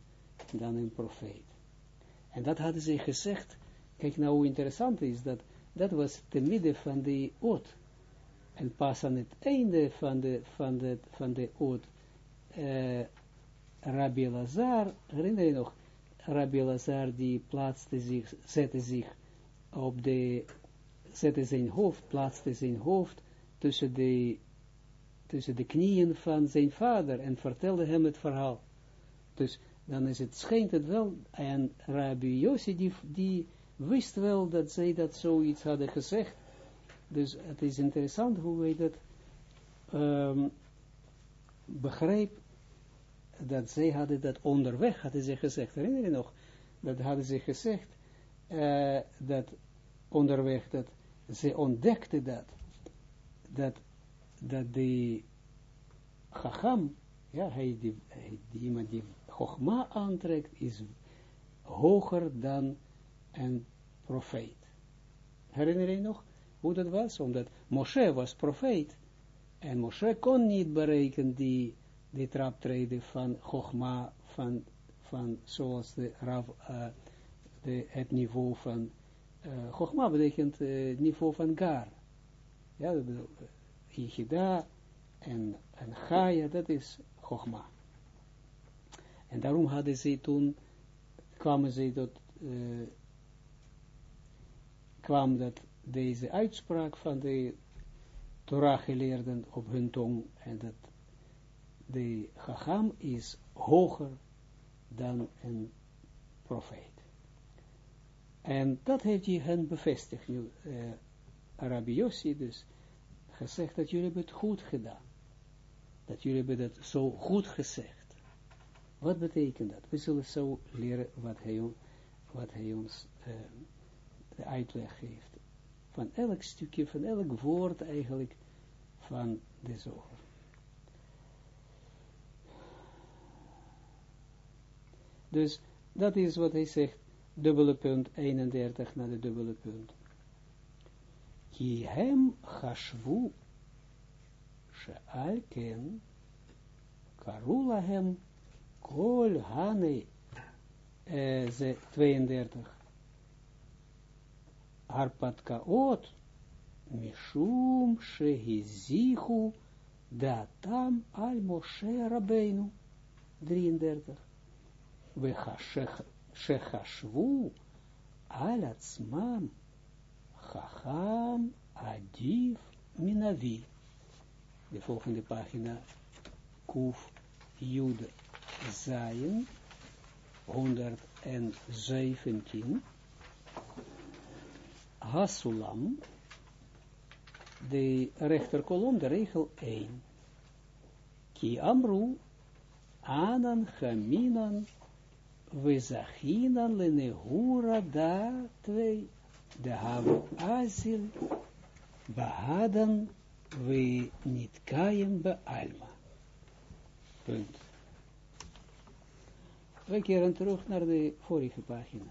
[SPEAKER 1] dan een profeet. En dat hadden ze gezegd, kijk nou hoe interessant is, dat dat was te midden van de oot. En pas aan het einde van de, van de, van de oot, uh, Rabbi Lazar, herinner je nog, Rabbi Lazar die plaatste zich, zette zich op de, zette zijn hoofd, plaatste zijn hoofd tussen de tussen de knieën van zijn vader en vertelde hem het verhaal. Dus dan is het, schijnt het wel, en Rabbi Yossi, die, die wist wel dat zij dat zoiets hadden gezegd. Dus het is interessant hoe wij dat begreep, dat zij hadden dat onderweg, hadden ze gezegd, herinner je nog, dat hadden ze gezegd, uh, dat onderweg, dat ze ontdekte dat, dat dat de Chacham, ja, hij, die, hij, die iemand die Chogma aantrekt, is hoger dan een profeet. Herinner je nog hoe dat was? Omdat Moshe was profeet. En Moshe kon niet berekenen die, die traptreden van Chogma, van, van zoals de, Rav, uh, de, het niveau van uh, Chogma betekent het uh, niveau van Gar. Ja, Yichida en, en Gaia, dat is Chogma. En daarom hadden ze toen, kwamen ze tot, uh, kwam dat deze uitspraak van de Torah geleerden op hun tong, en dat de Chacham is hoger dan een profeet. En dat heeft hij hen bevestigd, nu, uh, Arabi Yossi dus, gezegd dat jullie hebben het goed gedaan. Dat jullie hebben het zo goed gezegd. Wat betekent dat? We zullen zo leren wat hij, wat hij ons uh, de uitleg geeft. Van elk stukje, van elk woord eigenlijk van de zoger. Dus dat is wat hij zegt, dubbele punt 31 naar de dubbele punt ki hem chashvu she'al ken karu lahem kol hane ze 32 harpatkaot mishum shehizichu datam al Moshe Rabbeinu 33 shechashvu al atzmam Chacham Adif Minavi. De volgende pagina, Kuf Jude Zayen, 117. Hasulam, de rechterkolom, de regel 1. Ki Amru, Anan Chaminan, Vezachinan Lenehura da 2. de have azil, bahadan, we niet kajem be alma. Punt. We keren terug naar de vorige pagina.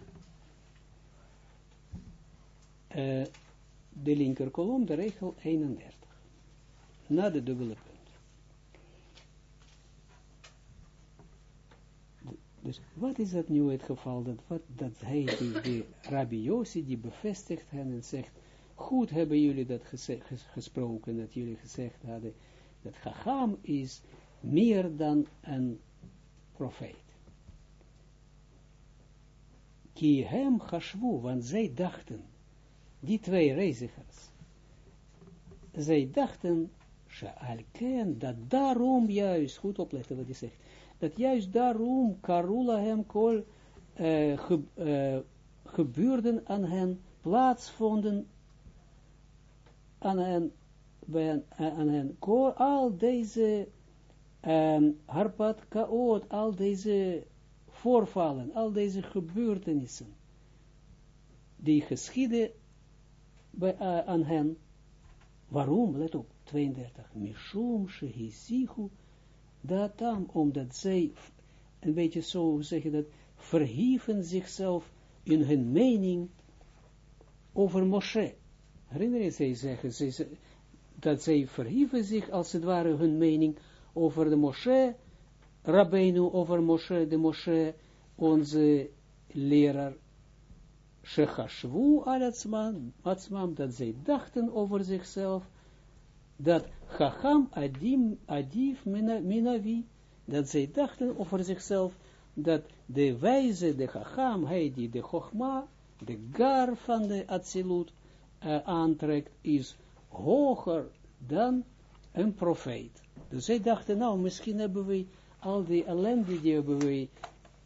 [SPEAKER 1] Uh, de linker kolom, de regel 31. Na de dubbele punt. Dus wat is dat nu het geval, dat, wat, dat hij, die, die Rabbi Yossi, die bevestigt hen en zegt, goed hebben jullie dat gesproken, dat jullie gezegd hadden, dat Chacham is meer dan een profeet. Ki hem hashvu, want zij dachten, die twee reizigers, zij dachten, Sha'alken, dat daarom juist, goed opletten wat hij zegt, dat juist daarom Karula hem kol ge, uh, gebeurden aan hen, plaatsvonden aan hen, bij, aan hen, al deze um, harpat kaot, al deze voorvallen, al deze gebeurtenissen, die geschieden bij, uh, aan hen, waarom, let op, 32, Mishum shehisichu datam, omdat zij, een beetje zo zeggen dat, verhieven zichzelf in hun mening over Moshe. Herinner je, zij zeggen, zij, dat zij verhieven zich, als het ware, hun mening over de Moshe, Rabbeinu over Moshe, de Moshe, onze leraar, Shechashvu alatzman, atzmam, dat zij dachten over zichzelf, dat Chacham adim, adif minavi, dat zij dachten over zichzelf, dat de wijze, de Chacham, hij die de Chochma, de gar van de Atsilut uh, aantrekt, is hoger dan een profeet. Dus zij dachten, nou, misschien hebben we al die ellende die hebben we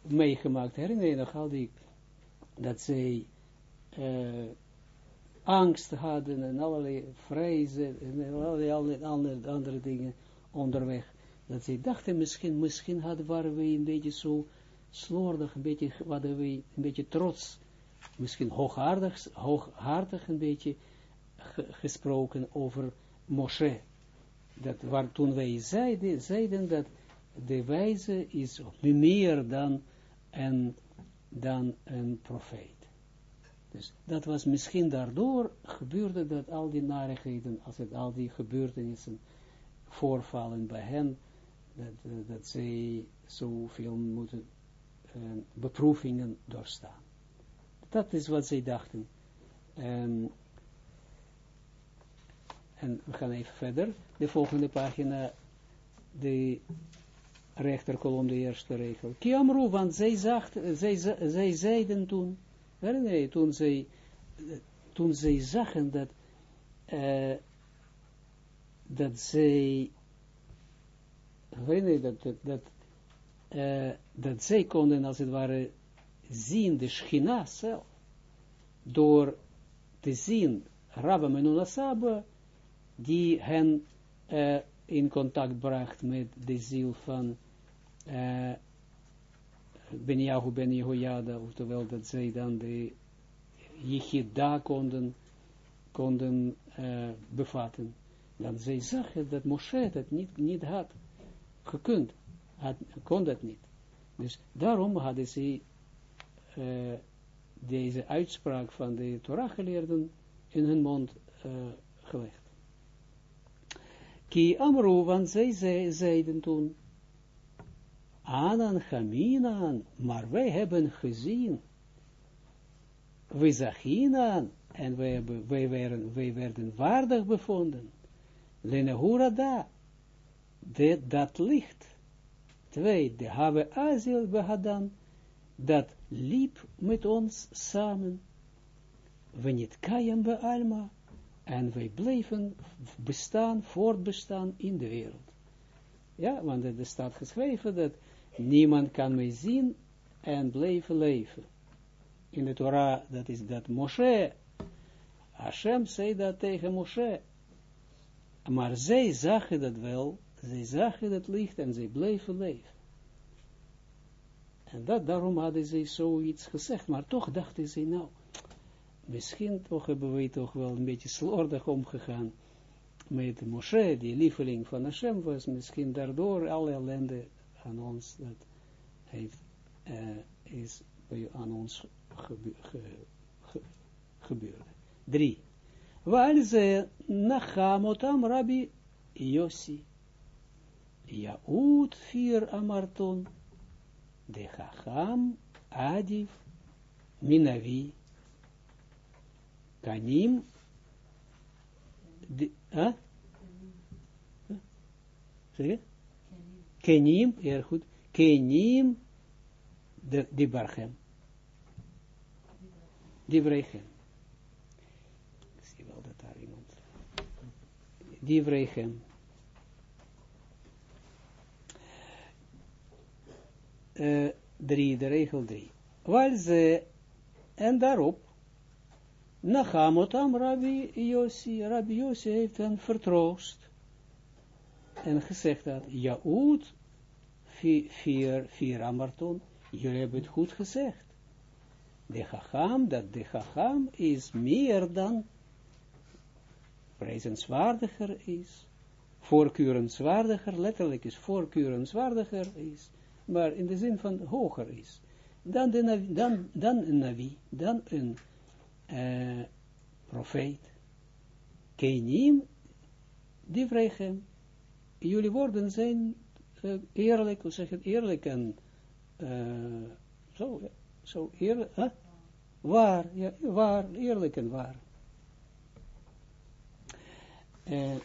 [SPEAKER 1] meegemaakt. Herinner je nog al die, dat zij uh, angst hadden en allerlei vrezen en allerlei andere, andere dingen onderweg. Dat zij dachten, misschien, misschien hadden, waren we een beetje zo slordig, een beetje, hadden we een beetje trots, misschien hooghartig, hooghartig een beetje gesproken over Moshe. Dat waar toen wij zeiden, zeiden dat de wijze is meer dan een, dan een profeet. Dus dat was misschien daardoor gebeurde dat al die narigheden, als het al die gebeurtenissen voorvallen bij hen, dat, uh, dat zij zoveel moeten uh, beproevingen doorstaan. Dat is wat zij dachten. En, we gaan even verder. De volgende pagina, de rechterkolom, de eerste regel. Kiamru, want zij, zacht, zij, zij zeiden toen, Herinner je, toen zij, toen zij zagen dat, uh, dat zij, herinner dat, dat, dat, uh, dat zij konden als het ware zien de schina zelf, door te zien Rabba Menunasaba, die hen uh, in contact bracht met de ziel van uh, ben Yahu ben Jehoiada, oftewel dat zij dan de Yichida konden, konden uh, bevatten. Dan zij zagen dat Moshe dat niet, niet had gekund, had, kon dat niet. Dus daarom hadden ze uh, deze uitspraak van de Torah-geleerden in hun mond uh, gelegd. Ki Amru, want zij zeiden toen, Anan Haminan, maar wij hebben gezien, we zachinan, en wij, hebben, wij, werden, wij werden waardig bevonden, Lenehurada, dat licht, twee, de have azil behadan, dat liep met ons samen, we niet kajem be alma, en wij bleven bestaan, voortbestaan in de wereld. Ja, want er staat geschreven dat niemand kan mij zien en blijven leven. In de Torah, dat is dat Moshe, Hashem zei dat tegen Moshe, maar zij zagen dat wel, zij zagen dat licht en zij bleven leven. En dat, daarom hadden ze zoiets gezegd, maar toch dachten ze, nou, misschien toch hebben we toch wel een beetje slordig omgegaan met Moshe, die lieveling van Hashem was, misschien daardoor alle ellende aan ons dat heeft, uh, is bij, aan ons gebe, ge, ge, gebeurd. Drie. Waar ze nachamotam rabbi Yossi. Jaud vier amarton. De chacham adif minavi. Kanim. De, huh? Zeg je? Kenim, ja goed. Kenim de, die barchem. Die brechem. Ik zie wel dat daar iemand. Die. Uh, drie, de regel drie. Waar ze, en daarop, Nachamotam Rabbi Yossi, Rabbi Yossi heeft hen vertroost. En gezegd dat, Jaoud, vier, vier amarton, jullie hebben het goed gezegd. De Chacham, dat de Chacham is meer dan prijzenswaardiger is, voorkeurenswaardiger, letterlijk is voorkeurenswaardiger is, maar in de zin van hoger is, dan, de, dan, dan een navi, dan een uh, profeet. Kenim, die vregen, jullie woorden zijn uh, eerlijk, hoe zeg het, eerlijk en uh, zo, zo eerlijk, huh? waar, ja, waar, eerlijk en waar. Uh,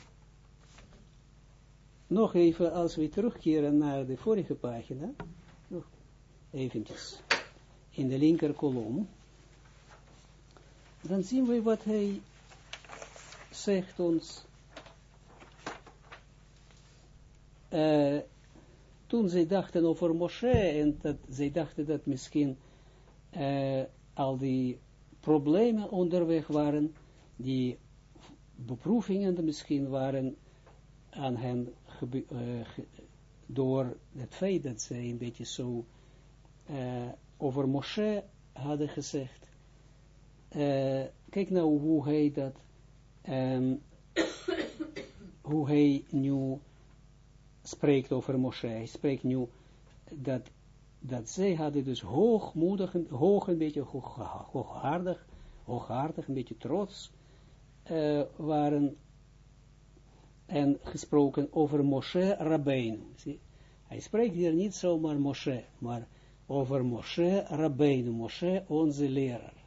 [SPEAKER 1] nog even, als we terugkeren naar de vorige pagina, nog eventjes, in de linker kolom, dan zien we wat hij zegt ons, uh, toen zij dachten over Moshe, en dat zij dachten dat misschien uh, al die problemen onderweg waren, die beproevingen misschien waren aan hen uh, door het feit dat zij een beetje zo over Moshe hadden gezegd. Kijk nou hoe hij dat, um, hoe hij nu spreekt over Moshe. Hij spreekt nu dat, dat zij hadden dus hoogmoedig, hoog een beetje hoog, hooghardig, hooghardig, een beetje trots uh, waren en gesproken over Moshe Rabbeinu. Hij spreekt hier niet zomaar Moshe, maar over Moshe Rabbeinu, Moshe onze leraar.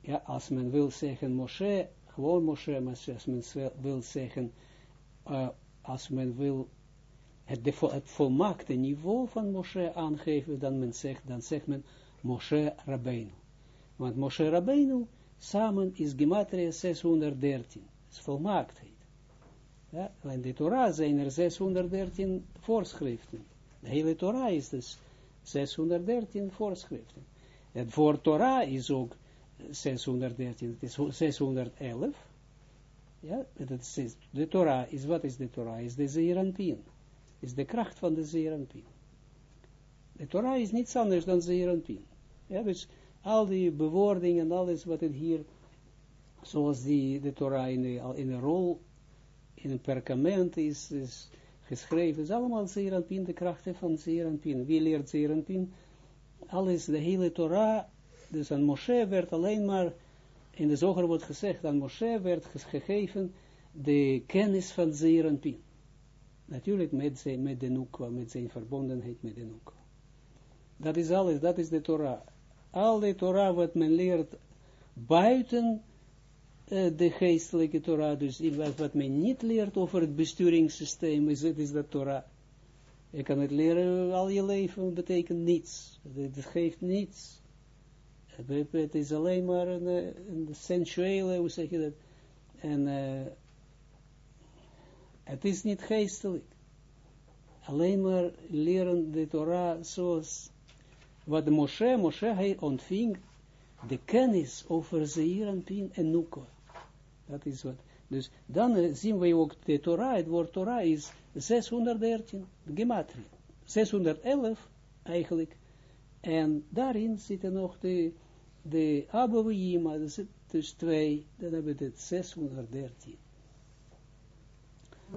[SPEAKER 1] Ja, als men wil zeggen Moshe, gewoon Moshe, maar als men wil zeggen, uh, als men wil het, het volmaakte niveau van Moshe aangeven, dan, men zegt, dan zegt men Moshe Rabbeinu. Want Moshe Rabbeinu samen is Gematria 613. Dat is volmaaktheid. Ja, in de Torah zijn er 613 voorschriften. De hele Torah is dus 613 voorschriften. Het voor Torah is ook 613, het is 611. Ja, dat is, de Torah is, wat is de Torah? Is de Zeeranpien. Is de kracht van de Zeeranpien. De Torah is niets anders dan Zeeranpien. Ja, dus al die bewoordingen, alles wat het hier, zoals die, de Torah in, de, in een rol, in een perkament is, is geschreven, is allemaal Zeeranpien, de krachten van Zeeranpien. Wie leert Zeeranpien? Alles, de hele Torah, dus aan Moshe werd alleen maar, in de zoger wordt gezegd, aan Moshe werd gegeven de kennis van Zeeranpien. Natuurlijk met, zijn, met de Nukwa, met zijn verbondenheid met de Nukwa. Dat is alles, dat is de Torah al de Torah wat men leert buiten uh, de geestelijke Torah, dus wat men niet leert over het besturingssysteem, is, het is dat Torah. Je kan het leren al je leven, betekent niets. Het, geeft niets. Het, is alleen maar een, eh, een sensuele, hoe zeg je dat, en uh, het is niet geestelijk. Alleen maar leren de Torah zoals wat Moshe, Moshe, hij ontving de kennis over Zeir en Pin en Nuko. Dat is wat. Dus dan uh, zien we ook de Torah, het woord Torah is 613, gematria. 611 eigenlijk. En daarin zitten nog de, de Abba dus, dus twee, dan hebben we het 613.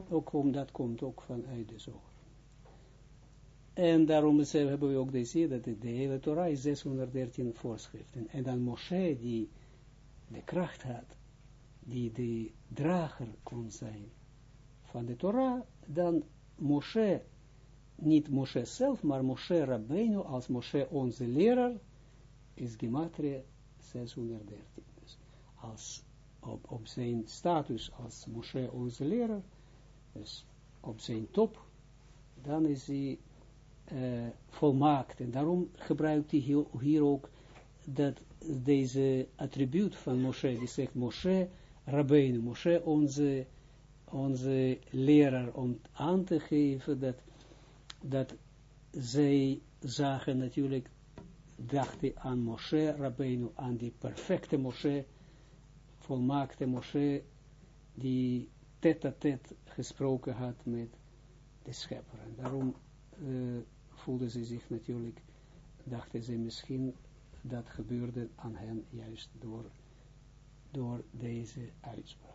[SPEAKER 1] Ook om dat komt ook vanuit de zorg. En daarom hebben we ook deze, dat de hele Torah is 613 voorschriften. En dan Moshe, die de kracht had, die de drager kon zijn van de Torah, dan Moshe, niet Moshe zelf, maar Moshe Rabbeinu, als Moshe onze leraar, is gematria 613. Dus als op, zijn status als Moshe onze leraar, dus op zijn top, dan is hij uh, volmaakt. En daarom gebruikt hij hier, hier, ook dat deze attribuut van Moshe, die zegt Moshe Rabbeinu, Moshe onze, onze leraar, om aan te geven dat, dat zij zagen natuurlijk, dachten aan Moshe Rabbeinu, aan die perfecte Moshe, volmaakte Moshe, die tet-a-tet gesproken had met de schepper. En daarom uh, voelden ze zich natuurlijk, dachten ze misschien dat gebeurde aan hen juist door, door deze uitspraak.